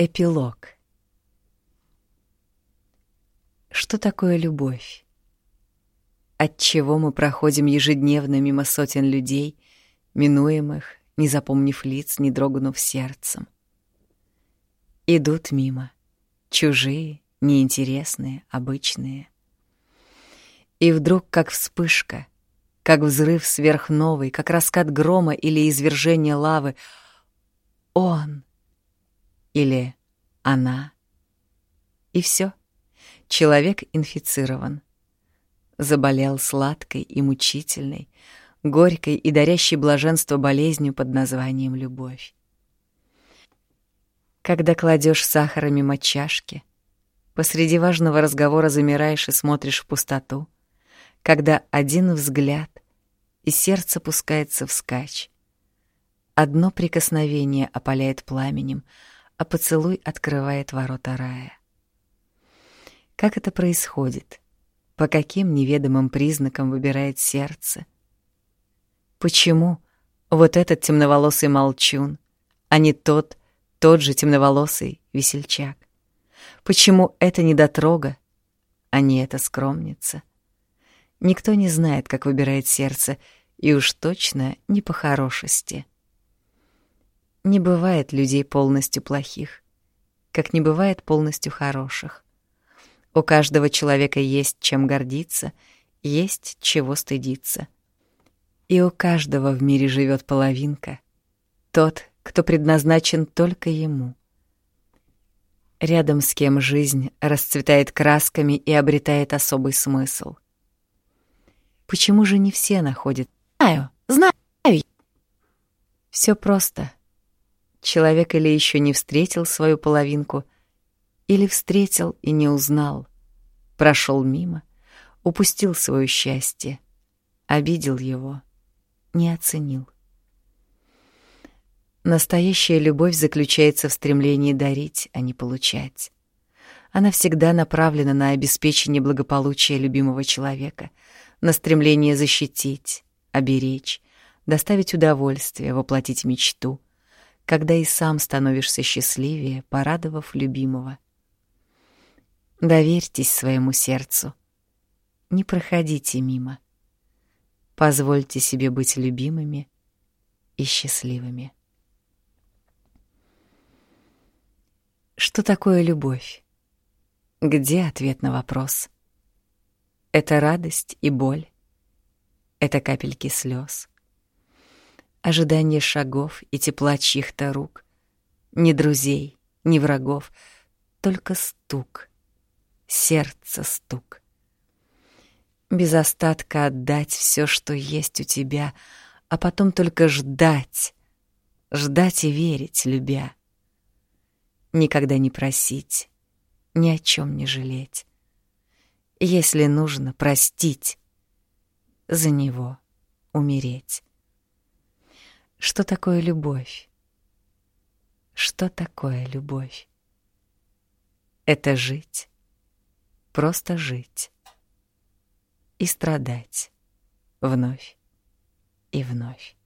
Эпилог. Что такое любовь? От чего мы проходим ежедневно мимо сотен людей, минуемых, не запомнив лиц, не дрогнув сердцем? Идут мимо, чужие, неинтересные, обычные. И вдруг, как вспышка, как взрыв сверхновой, как раскат грома или извержение лавы, он — или она. И все. Человек инфицирован. Заболел сладкой и мучительной, горькой и дарящей блаженство болезнью под названием любовь. Когда кладешь сахара мимо чашки, посреди важного разговора замираешь и смотришь в пустоту, когда один взгляд и сердце пускается вскачь. Одно прикосновение опаляет пламенем — а поцелуй открывает ворота рая. Как это происходит? По каким неведомым признакам выбирает сердце? Почему вот этот темноволосый молчун, а не тот, тот же темноволосый весельчак? Почему это недотрога, а не эта скромница? Никто не знает, как выбирает сердце, и уж точно не по хорошести. Не бывает людей полностью плохих, как не бывает полностью хороших. У каждого человека есть чем гордиться, есть чего стыдиться. И у каждого в мире живет половинка, тот, кто предназначен только ему. Рядом с кем жизнь расцветает красками и обретает особый смысл. Почему же не все находят? Знаю, знаю. Все просто. Человек или еще не встретил свою половинку, или встретил и не узнал, прошел мимо, упустил свое счастье, обидел его, не оценил. Настоящая любовь заключается в стремлении дарить, а не получать. Она всегда направлена на обеспечение благополучия любимого человека, на стремление защитить, оберечь, доставить удовольствие, воплотить мечту — когда и сам становишься счастливее, порадовав любимого. Доверьтесь своему сердцу. Не проходите мимо. Позвольте себе быть любимыми и счастливыми. Что такое любовь? Где ответ на вопрос? Это радость и боль. Это капельки слез ожидание шагов и тепла чьих-то рук. Ни друзей, ни врагов, только стук, сердце стук. Без остатка отдать все, что есть у тебя, а потом только ждать, ждать и верить, любя. Никогда не просить, ни о чем не жалеть. Если нужно, простить, за него умереть. Что такое любовь? Что такое любовь? Это жить, просто жить и страдать вновь и вновь.